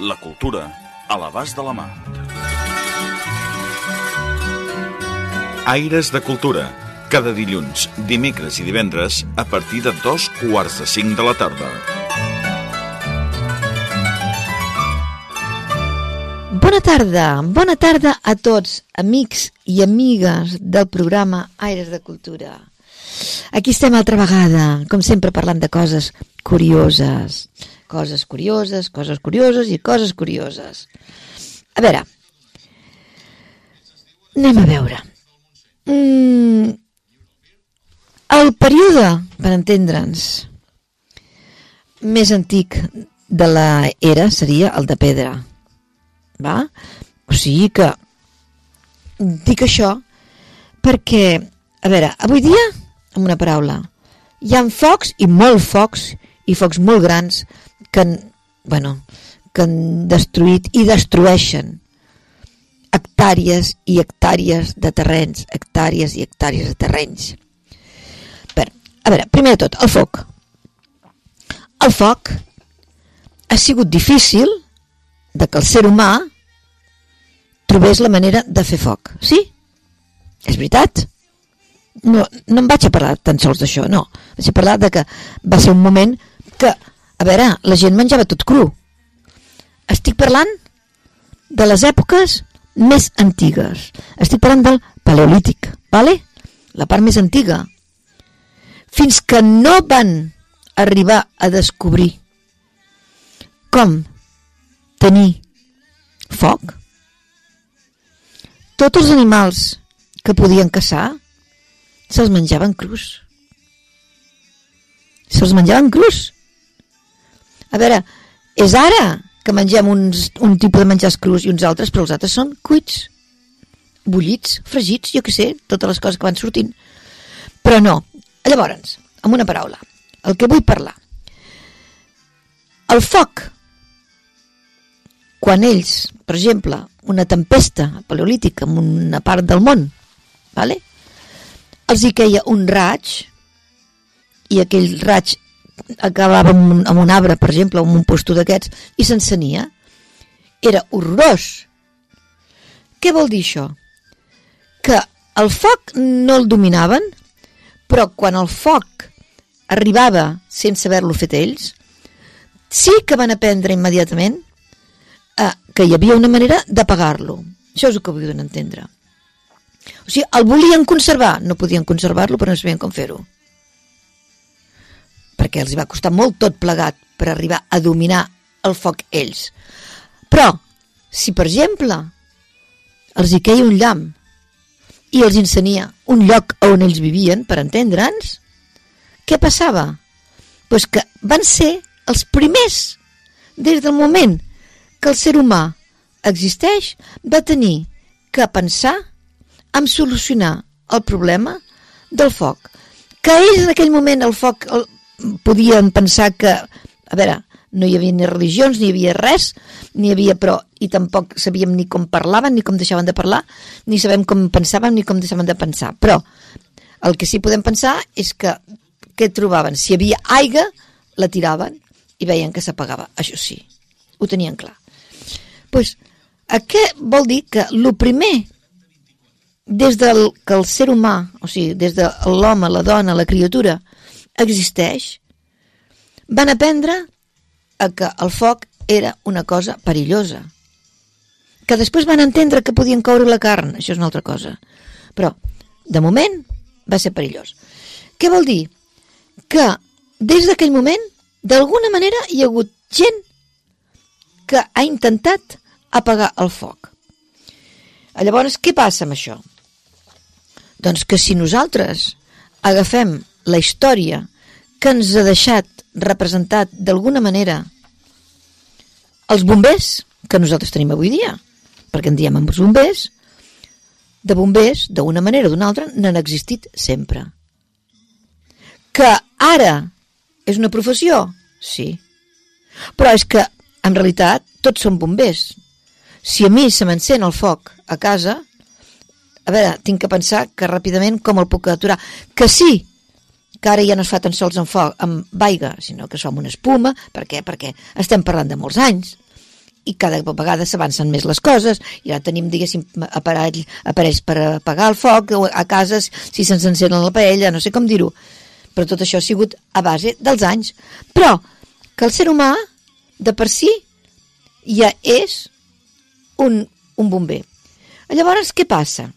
La cultura a l'abast de la mà. Aires de Cultura. Cada dilluns, dimecres i divendres a partir de dos quarts de cinc de la tarda. Bona tarda, bona tarda a tots, amics i amigues del programa Aires de Cultura. Aquí estem altra vegada, com sempre parlant de coses curioses. Coses curioses, coses curioses i coses curioses. A veure, anem a veure. Mm, el període, per entendre'ns, més antic de la era seria el de pedra. Va? O sigui que dic això perquè, a veure, avui dia, amb una paraula, hi ha focs i molt focs i focs molt grans que, han, bueno, que han destruït i destrueixen hectàrees i hectàrees de terrenys, hectàrees i hectàrees de terrenys. Per, a veure, primer de tot, el foc. El foc ha sigut difícil de que el ser humà trobés la manera de fer foc. Sí? És veritat? No, no em vaig a parlar tan sols d'això, no. Vaig a parlar de que va ser un moment que, a veure, la gent menjava tot cru. Estic parlant de les èpoques més antigues. Estic parlant del paleolític, vale? la part més antiga. Fins que no van arribar a descobrir com tenir foc, tots els animals que podien caçar se'ls menjaven crus. Se'ls menjaven crus. A veure, és ara que mengem uns, un tipus de menjars crus i uns altres, però els altres són cuits, bullits, fregits, jo que sé, totes les coses que van sortint. Però no. Llavors, amb una paraula, el que vull parlar. El foc, quan ells, per exemple, una tempesta paleolítica en una part del món, vale? els hi queia un raig i aquell raig acabava amb un, amb un arbre, per exemple, amb un posto d'aquests, i s'encenia. Era horrorós. Què vol dir això? Que el foc no el dominaven, però quan el foc arribava sense haver-lo fet ells, sí que van aprendre immediatament eh, que hi havia una manera d'apagar-lo. Això és el que vull entendre. O sigui, el volien conservar, no podien conservar-lo, però no sabien com fer-ho perquè els va costar molt tot plegat per arribar a dominar el foc ells. Però, si per exemple els hi queia un llamp i els incenia un lloc on ells vivien, per entendre'ns, què passava? Pues que van ser els primers, des del moment que el ser humà existeix, va tenir que pensar en solucionar el problema del foc. Que ells en aquell moment el foc podien pensar que, a veure, no hi havia ni religions, ni hi havia res, ni hi havia, però, i tampoc sabíem ni com parlaven, ni com deixaven de parlar, ni sabem com pensaven, ni com deixaven de pensar. Però el que sí podem pensar és que què trobaven? Si hi havia aigua, la tiraven i veien que s'apagava. Això sí, ho tenien clar. pues, què vol dir? Que el primer, des del que el ser humà, o sigui, des de l'home, la dona, la criatura, existeix, van aprendre a que el foc era una cosa perillosa. Que després van entendre que podien coure la carn, això és una altra cosa. Però, de moment, va ser perillós. Què vol dir? Que des d'aquell moment, d'alguna manera, hi ha hagut gent que ha intentat apagar el foc. Llavors, què passa amb això? Doncs que si nosaltres agafem la història que ens ha deixat representat d'alguna manera els bombers, que nosaltres tenim avui dia, perquè en diem els bombers, de bombers, d'una manera o d'una altra, n'han existit sempre. Que ara és una professió? Sí. Però és que, en realitat, tots són bombers. Si a mi se m'encén el foc a casa, a veure, tinc que pensar que ràpidament com el puc aturar. Que sí, que ara ja no es fa tan sols amb foc, amb aigua, sinó que es fa amb una espuma. Per què? Perquè estem parlant de molts anys i cada vegada s'avancen més les coses i ara tenim, diguéssim, aparell, aparells per apagar el foc a cases si se'ns encén la paella, no sé com dir-ho però tot això ha sigut a base dels anys però que el ser humà de per si ja és un, un bomber llavors què passa?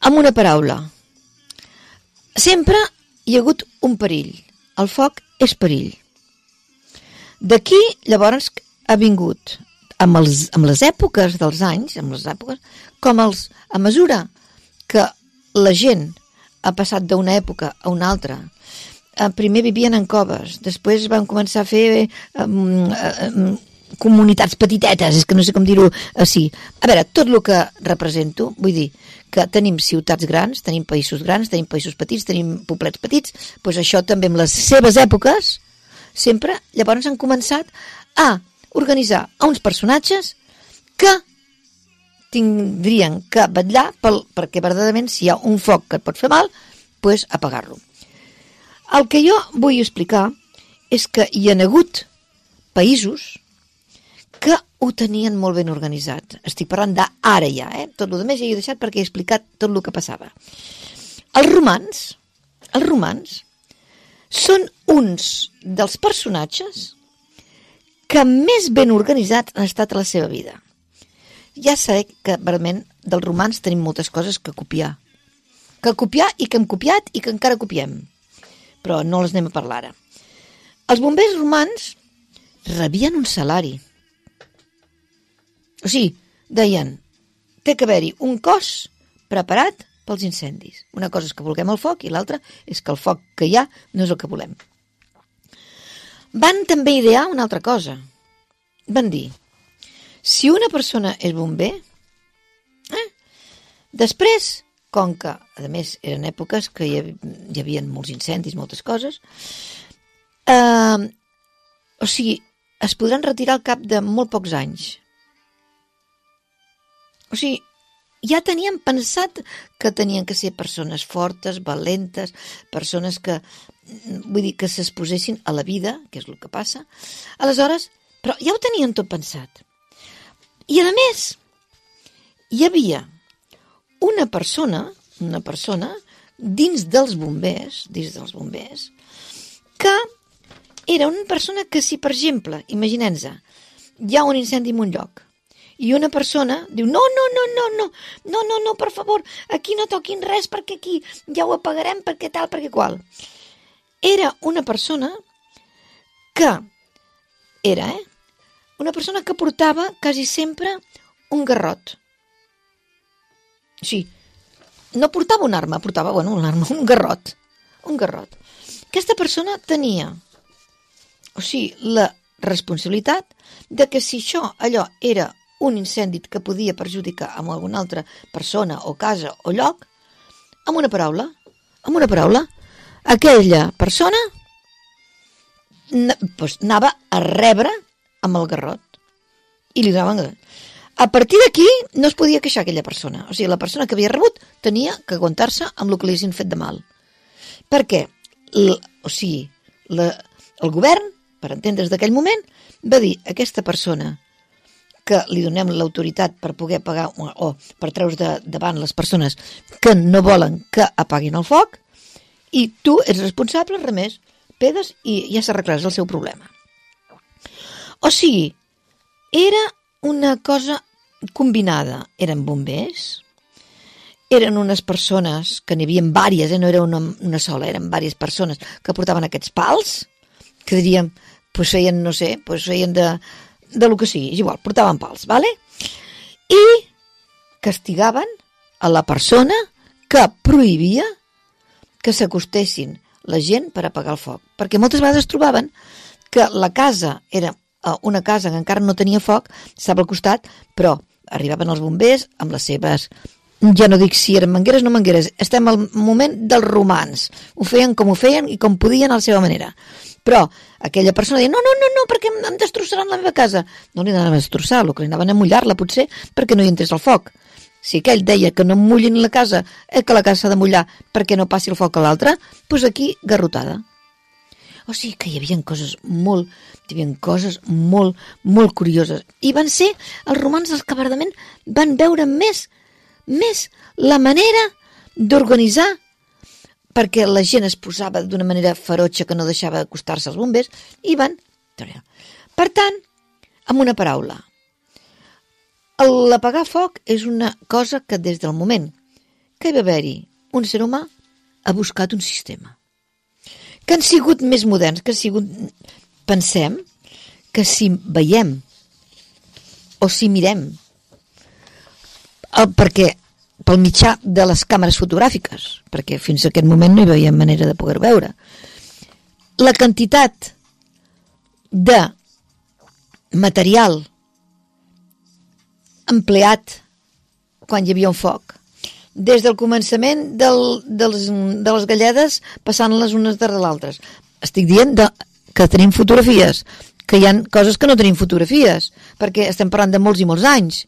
amb una paraula. Sempre hi ha hagut un perill. El foc és perill. D'aquí, llavors, ha vingut amb, els, amb les èpoques dels anys, amb les èpoques, com els, a mesura que la gent ha passat d'una època a una altra, eh, primer vivien en coves, després van començar a fer um, um, comunitats petitetes, és que no sé com dir-ho així. A veure, tot el que represento, vull dir, que tenim ciutats grans, tenim països grans, tenim països petits, tenim poblets petits, doncs això també amb les seves èpoques, sempre llavors han començat a organitzar a uns personatges que tindrien que vetllar pel, perquè verdaderament si hi ha un foc que et pot fer mal, doncs apagar-lo. El que jo vull explicar és que hi ha hagut països que ho tenien molt ben organitzat. Estic parlant d'ara ja, eh? Tot el més he deixat perquè he explicat tot el que passava. Els romans, els romans, són uns dels personatges que més ben organitzats han estat a la seva vida. Ja sé que, realment, dels romans tenim moltes coses que copiar. Que copiar i que hem copiat i que encara copiem. Però no les anem a parlar ara. Els bombers romans rebien un salari – o sigui, deien, té que haver-hi un cos preparat pels incendis. Una cosa és que vulguem el foc i l'altra és que el foc que hi ha no és el que volem. Van també idear una altra cosa. Van dir, si una persona és bomber, eh, després, com que, a més, eren èpoques que hi, havia, hi havia molts incendis, moltes coses, eh, o sigui, es podran retirar al cap de molt pocs anys. O sigui, ja tenien pensat que tenien que ser persones fortes, valentes, persones que, vull dir, que s'exposessin a la vida, que és el que passa. Aleshores, però ja ho tenien tot pensat. I a més, hi havia una persona, una persona dins dels bombers, dins dels bombers, que era una persona que si, per exemple, imaginem-nos, hi ha un incendi en un lloc, i una persona diu, no, no, no, no, no, no, no, no, per favor, aquí no toquin res perquè aquí ja ho apagarem perquè tal, perquè qual. Era una persona que era, eh? Una persona que portava quasi sempre un garrot. Sí, no portava una arma, portava, bueno, una arma, un garrot. Un garrot. Aquesta persona tenia, o sigui, la responsabilitat de que si això, allò, era un incendi que podia perjudicar amb alguna altra persona o casa o lloc, amb una paraula, amb una paraula, aquella persona pues, anava a rebre amb el garrot i li donaven a partir d'aquí no es podia queixar aquella persona. O sigui, la persona que havia rebut tenia que aguantar-se amb el que li fet de mal. Per què? O sigui, la, el govern, per entendre's d'aquell moment, va dir aquesta persona que li donem l'autoritat per poder pagar o, per treure de, davant les persones que no volen que apaguin el foc i tu ets responsable, res més, pegues i ja s'arreglaràs el seu problema. O sigui, era una cosa combinada. Eren bombers, eren unes persones, que n'hi havia vàries, eh? no era una, una sola, eren vàries persones que portaven aquests pals, que diríem, pues feien, no sé, pues feien de, de lo que sigui, és igual, portaven pals, vale? I castigaven a la persona que prohibia que s'acostessin la gent per apagar el foc. Perquè moltes vegades trobaven que la casa era a una casa que encara no tenia foc, estava al costat, però arribaven els bombers amb les seves ja no dic si eren mangueres o no mangueres, estem al moment dels romans. Ho feien com ho feien i com podien a la seva manera. Però aquella persona deia, no, no, no, no, perquè em destrossaran la meva casa. No li anaven a destrossar, el que li anaven a mullar-la potser perquè no hi entrés el foc. Si aquell deia que no mullin la casa, eh, que la casa s'ha de mullar perquè no passi el foc a l'altre, doncs aquí garrotada. O sigui que hi havia coses molt, hi havia coses molt, molt curioses. I van ser els romans els que van veure més més la manera d'organitzar perquè la gent es posava d'una manera ferotge que no deixava acostar-se als bombers i van... Per tant, amb una paraula, l'apagar foc és una cosa que des del moment que hi va haver-hi un ser humà ha buscat un sistema. Que han sigut més moderns, que han sigut... Pensem que si veiem o si mirem perquè pel mitjà de les càmeres fotogràfiques, perquè fins a aquest moment no hi veiem manera de poder veure. La quantitat de material empleat quan hi havia un foc, des del començament del, dels, de les galledes passant les unes darrere l'altres. Estic dient de, que tenim fotografies, que hi han coses que no tenim fotografies, perquè estem parlant de molts i molts anys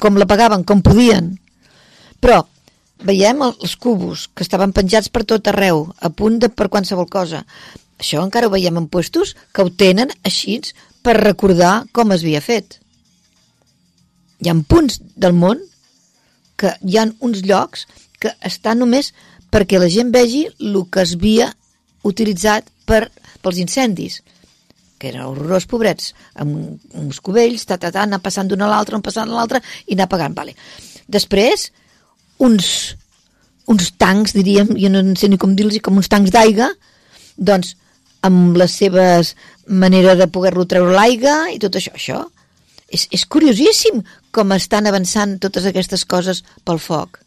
com la pagaven, com podien. Però veiem els cubos que estaven penjats per tot arreu, a punt de per qualsevol cosa. Això encara ho veiem en puestos que ho tenen així per recordar com es havia fet. Hi ha punts del món que hi han uns llocs que estan només perquè la gent vegi el que es havia utilitzat per, pels incendis que eren horrorós, pobrets, amb uns cubells, ta, ta, ta, anar passant d'una a l'altra, un passant a l'altra, i anar pagant. Vale. Després, uns, uns tancs, diríem, jo no sé ni com dir-los, com uns tancs d'aigua, doncs, amb les seves manera de poder-lo treure l'aigua i tot això. Això és, és curiosíssim com estan avançant totes aquestes coses pel foc.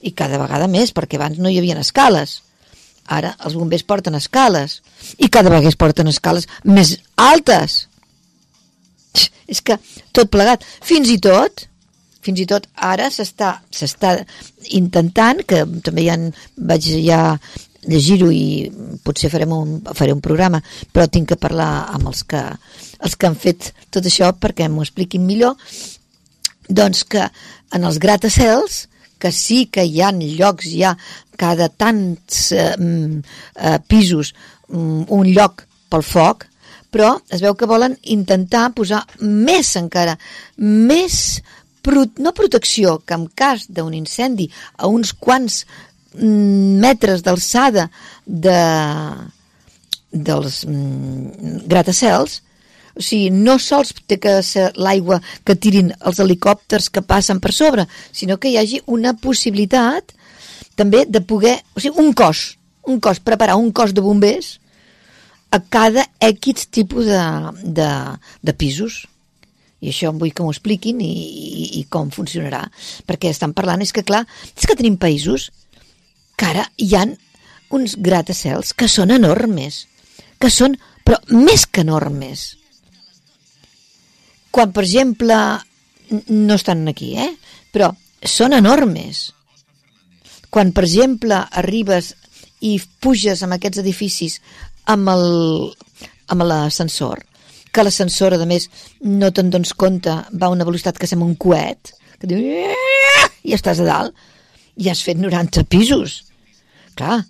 I cada vegada més, perquè abans no hi havia escales Ara els bombers porten escales i cada vegada es porten escales més altes. És que tot plegat, fins i tot, fins i tot ara s'està intentant, que també ja vaig ja llegir-ho i potser farem un, faré un programa, però tinc que parlar amb els que, els que han fet tot això perquè m'ho expliquin millor, doncs que en els gratacels que sí que hi han llocs ja cada tants eh, mm, eh, pisos mm, un lloc pel foc, però es veu que volen intentar posar més encara, més pro no protecció, que en cas d'un incendi a uns quants mm, metres d'alçada de, dels mm, gratacels, o sigui, no sols té que ser l'aigua que tirin els helicòpters que passen per sobre, sinó que hi hagi una possibilitat també de poder, o sigui, un cos, un cos, preparar un cos de bombers a cada X tipus de, de, de pisos. I això vull que m'ho expliquin i, i, i com funcionarà. Perquè estan parlant, és que clar, és que tenim països que ara hi han uns gratacels que són enormes, que són, però més que enormes quan, per exemple, no estan aquí, eh? però són enormes. Quan, per exemple, arribes i puges amb aquests edificis amb l'ascensor, que l'ascensor, a més, no te'n dones compte, va a una velocitat que sembla un coet, que diu, i estàs a dalt, i has fet 90 pisos. Clar,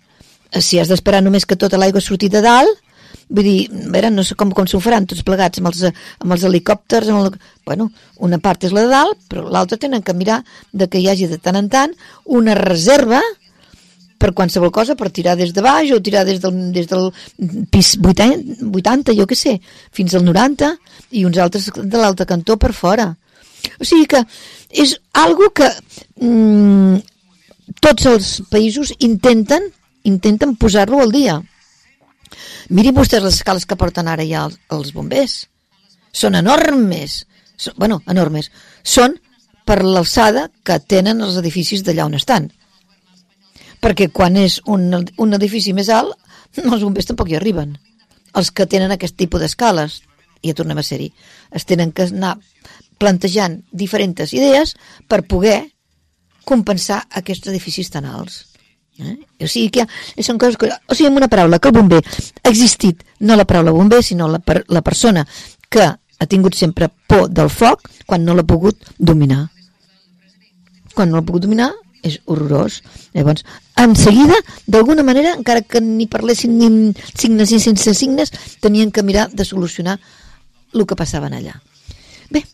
si has d'esperar només que tota l'aigua surti de dalt, Vull dir, a veure, no sé com, com s'ho faran tots plegats amb els, amb els helicòpters, amb el... bueno, una part és la de dalt, però l'altra tenen que mirar de que hi hagi de tant en tant una reserva per qualsevol cosa, per tirar des de baix o tirar des del, des del pis 80, 80, jo què sé, fins al 90 i uns altres de l'altre cantó per fora. O sigui que és algo que mm, tots els països intenten intenten posar-lo al dia. Mirin vostès les escales que porten ara ja els, els bombers. Són enormes. Són, bueno, enormes. Són per l'alçada que tenen els edificis d'allà on estan. Perquè quan és un, un edifici més alt, els bombers tampoc hi arriben. Els que tenen aquest tipus d'escales. i ja tornem a ser-hi. Es tenen que anar plantejant diferents idees per poder compensar aquests edificis tan alts. Eh? O sigui que són coses que... O sigui, amb una paraula, que el bomber ha existit, no la paraula bomber, sinó la, per, la persona que ha tingut sempre por del foc quan no l'ha pogut dominar. Quan no l'ha pogut dominar és horrorós. Llavors, en seguida, d'alguna manera, encara que ni parlessin ni signes ni sense signes, tenien que mirar de solucionar el que passaven allà. Bé,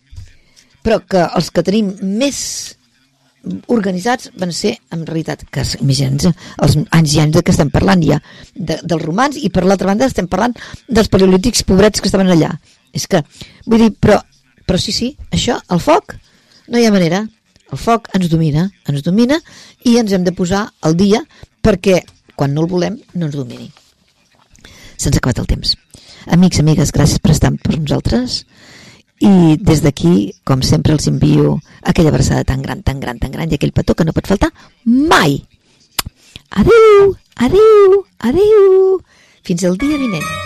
però que els que tenim més organitzats van ser, en realitat, que imaginem els anys i anys de que estem parlant ja de, dels romans i per l'altra banda estem parlant dels paleolítics pobrets que estaven allà. És que, vull dir, però, però sí, sí, això, el foc, no hi ha manera. El foc ens domina, ens domina i ens hem de posar al dia perquè quan no el volem no ens domini. Se'ns ha acabat el temps. Amics, amigues, gràcies per estar per nosaltres i des d'aquí, com sempre, els envio aquella abraçada tan gran, tan gran, tan gran i aquell petó que no pot faltar mai. Adeu, adeu, adeu. Fins el dia vinent.